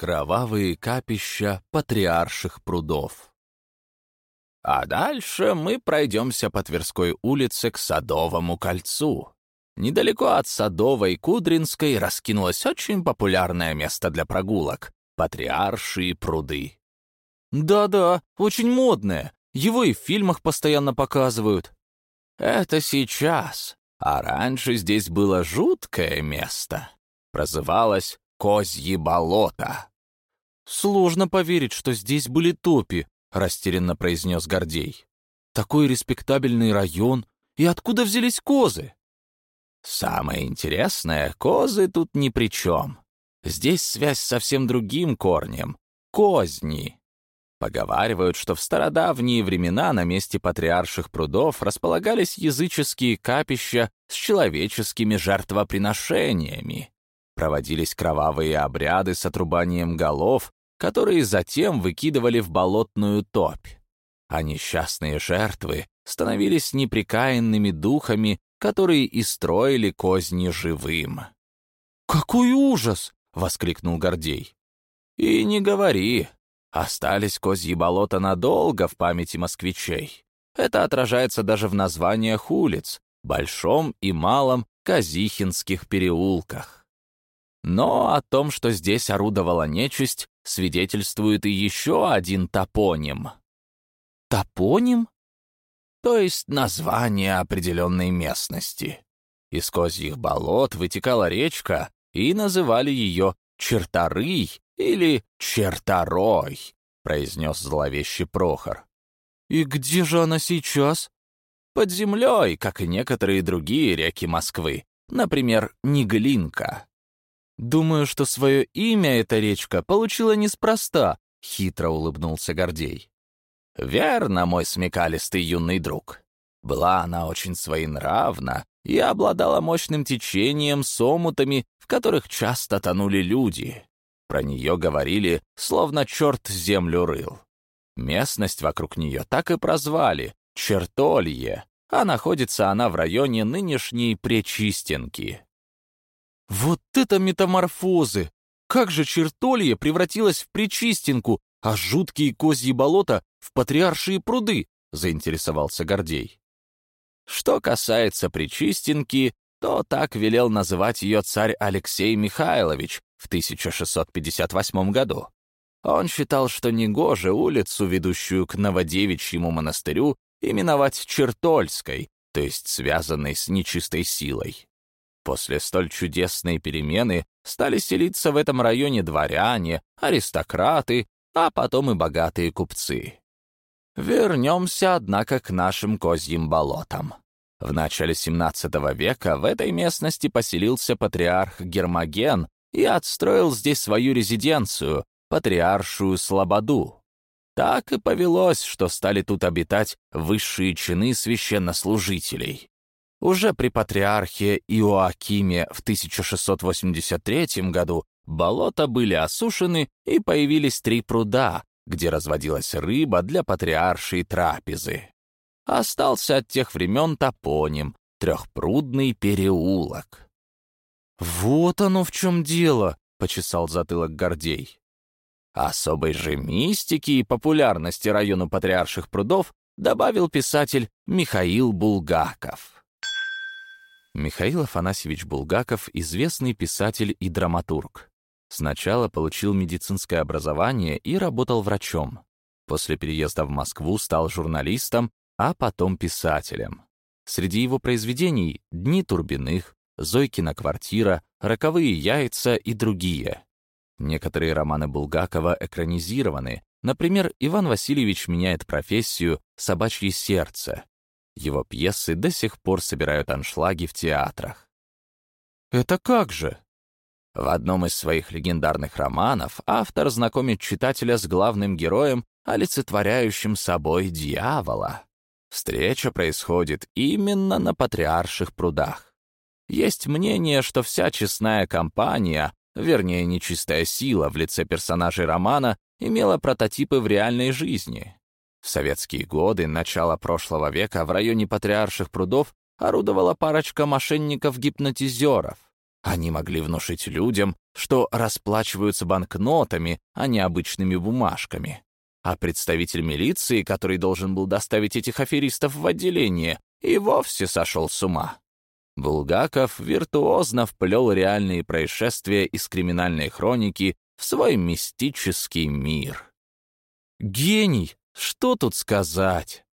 Кровавые капища патриарших прудов. А дальше мы пройдемся по Тверской улице к Садовому кольцу. Недалеко от Садовой Кудринской раскинулось очень популярное место для прогулок — Патриаршие пруды. Да-да, очень модное. Его и в фильмах постоянно показывают. Это сейчас. А раньше здесь было жуткое место. Прозывалось Козье болото. «Сложно поверить, что здесь были топи», — растерянно произнес Гордей. «Такой респектабельный район, и откуда взялись козы?» «Самое интересное, козы тут ни при чем. Здесь связь с совсем другим корнем — козни». Поговаривают, что в стародавние времена на месте патриарших прудов располагались языческие капища с человеческими жертвоприношениями. Проводились кровавые обряды с отрубанием голов, которые затем выкидывали в болотную топь. А несчастные жертвы становились неприкаянными духами, которые и строили козни живым. «Какой ужас!» — воскликнул Гордей. «И не говори. Остались козьи болота надолго в памяти москвичей. Это отражается даже в названиях улиц, Большом и Малом Казихинских переулках. Но о том, что здесь орудовала нечисть, свидетельствует и еще один топоним. Топоним? То есть название определенной местности. Из козьих болот вытекала речка, и называли ее Черторый или Черторой, произнес зловещий Прохор. «И где же она сейчас?» «Под землей, как и некоторые другие реки Москвы, например, Неглинка». «Думаю, что свое имя эта речка получила неспроста», — хитро улыбнулся Гордей. «Верно, мой смекалистый юный друг. Была она очень своенравна и обладала мощным течением с омутами, в которых часто тонули люди. Про нее говорили, словно черт землю рыл. Местность вокруг нее так и прозвали — Чертолье, а находится она в районе нынешней Пречистенки. Вот это метаморфозы! Как же чертолье превратилось в причистинку, а жуткие козьи болота — в патриаршие пруды, заинтересовался Гордей. Что касается причистинки, то так велел называть ее царь Алексей Михайлович в 1658 году. Он считал, что негоже улицу, ведущую к Новодевичьему монастырю, именовать Чертольской, то есть связанной с нечистой силой. После столь чудесной перемены стали селиться в этом районе дворяне, аристократы, а потом и богатые купцы. Вернемся, однако, к нашим козьим болотам. В начале XVII века в этой местности поселился патриарх Гермоген и отстроил здесь свою резиденцию, патриаршую Слободу. Так и повелось, что стали тут обитать высшие чины священнослужителей. Уже при патриархе Иоакиме в 1683 году болота были осушены и появились три пруда, где разводилась рыба для патриаршей трапезы. Остался от тех времен топоним — трехпрудный переулок. «Вот оно в чем дело!» — почесал затылок Гордей. Особой же мистики и популярности району патриарших прудов добавил писатель Михаил Булгаков. Михаил Афанасьевич Булгаков — известный писатель и драматург. Сначала получил медицинское образование и работал врачом. После переезда в Москву стал журналистом, а потом писателем. Среди его произведений «Дни Турбиных», «Зойкина квартира», «Роковые яйца» и другие. Некоторые романы Булгакова экранизированы, например, «Иван Васильевич меняет профессию», «Собачье сердце», его пьесы до сих пор собирают аншлаги в театрах. «Это как же?» В одном из своих легендарных романов автор знакомит читателя с главным героем, олицетворяющим собой дьявола. Встреча происходит именно на Патриарших прудах. Есть мнение, что вся честная компания, вернее, нечистая сила в лице персонажей романа, имела прототипы в реальной жизни. В советские годы, начала прошлого века, в районе Патриарших прудов орудовала парочка мошенников-гипнотизеров. Они могли внушить людям, что расплачиваются банкнотами, а не обычными бумажками. А представитель милиции, который должен был доставить этих аферистов в отделение, и вовсе сошел с ума. Булгаков виртуозно вплел реальные происшествия из криминальной хроники в свой мистический мир. Гений! Что тут сказать?